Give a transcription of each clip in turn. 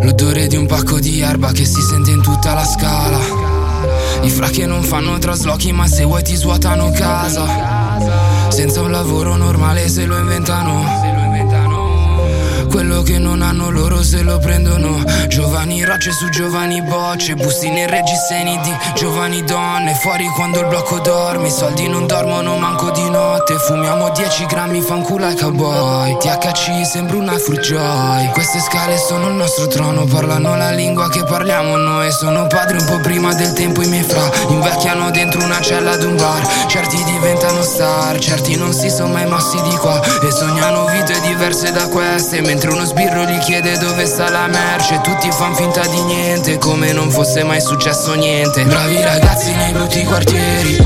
L'odore di un pacco di erba che si sente in tutta la scala. I fra che non fanno traslochi ma se vuoi ti svuotano casa. Senza un lavoro normale se lo inventano. Quello che non hanno loro se lo prendono. Giovani rocce su giovani bocce Bustine e reggiseni di giovani donne. Fuori quando il blocco dorme I soldi non dormono manco di notte. Fumiamo 10 grammi fanculo ai cowboy. THC sembra una fruit joy Queste scale sono il nostro trono Parlano la lingua che parliamo noi. Sono padre un po' prima del tempo i miei fra Invecchiano dentro una cella d'un bar. Certi diventano star Certi non si sono mai mossi di qua. E sognano vite diverse da queste Mentre Mentre uno sbirro gli chiede dove sta la merce. Tutti fan finta di niente Come non fosse mai successo niente. Bravi ragazzi nei brutti quartieri.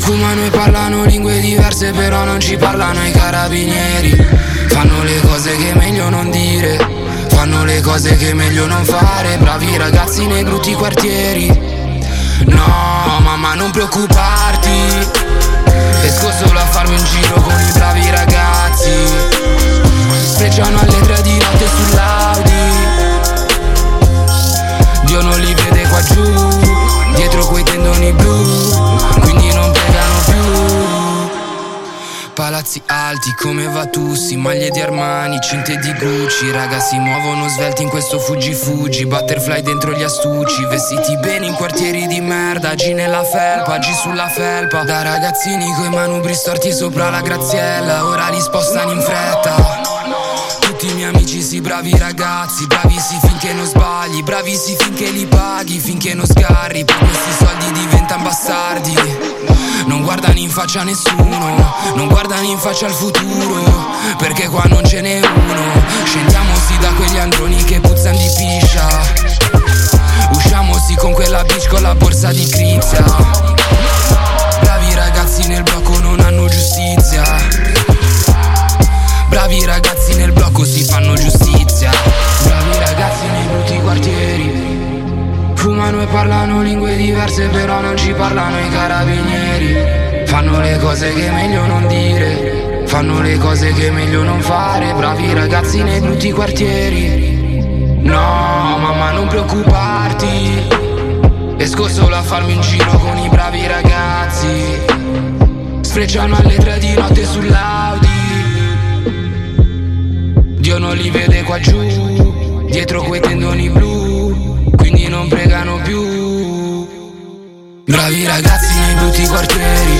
Fumano e parlano lingue diverse Però non ci parlano i carabinieri. Fanno le cose che è meglio non dire. Fanno le cose che è meglio non fare. Bravi ragazzi nei brutti quartieri. No mamma non preoccuparti Palazzi alti come Vatussi, maglie di Armani, cinte di Gucci. Raga si muovono svelti in questo fuggi fuggi Butterfly dentro gli astucci. Vestiti bene in quartieri di merda. G nella felpa, G sulla felpa. Da ragazzini coi manubri storti sopra la graziella. Ora li spostano in fretta. Tutti i miei amici sì bravi ragazzi. Bravissimi finché non sbagli. Bravissimi finché li paghi Finché non sgarri. Per questi soldi diventano faccia nessuno Non guardano in faccia al futuro Perché qua non ce n'è uno. Scendiamo sì da quegli androni che puzzano di piscia Usciamo sì con quella bitch con la borsa di Crizia Bravi ragazzi nel blocco non hanno giustizia. Bravi ragazzi nel blocco si fanno giustizia. Bravi ragazzi nei brutti quartieri. Fumano e parlano lingue diverse però non ci parlano i carabinieri Fanno le cose che è meglio non dire. Fanno le cose che è meglio non fare. Bravi ragazzi nei brutti quartieri. No mamma non preoccuparti. Esco solo a farmi un giro con i bravi ragazzi. Sfrecciano alle tre di notte sull'Audi. Dio non li vede qua giù, dietro quei tendoni blu, quindi non pregano più. Bravi ragazzi nei brutti quartieri,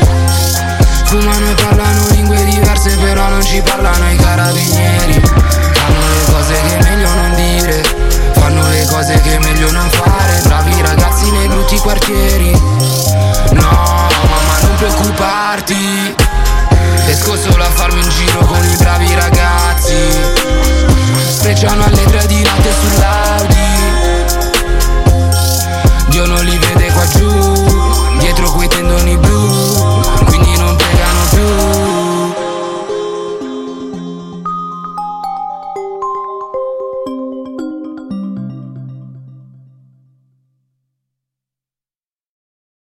diverse però non ci parlano i carabinieri. Fanno le cose che è meglio non dire. Fanno le cose che è meglio non fare. Bravi ragazzi nei brutti quartieri. No, mamma non preoccuparti. Esco solo a farmi un giro con i bravi ragazzi. Sprecciano alle tre di notte sull'Audi. Dio non li vede qua giù. Dietro quei tendoni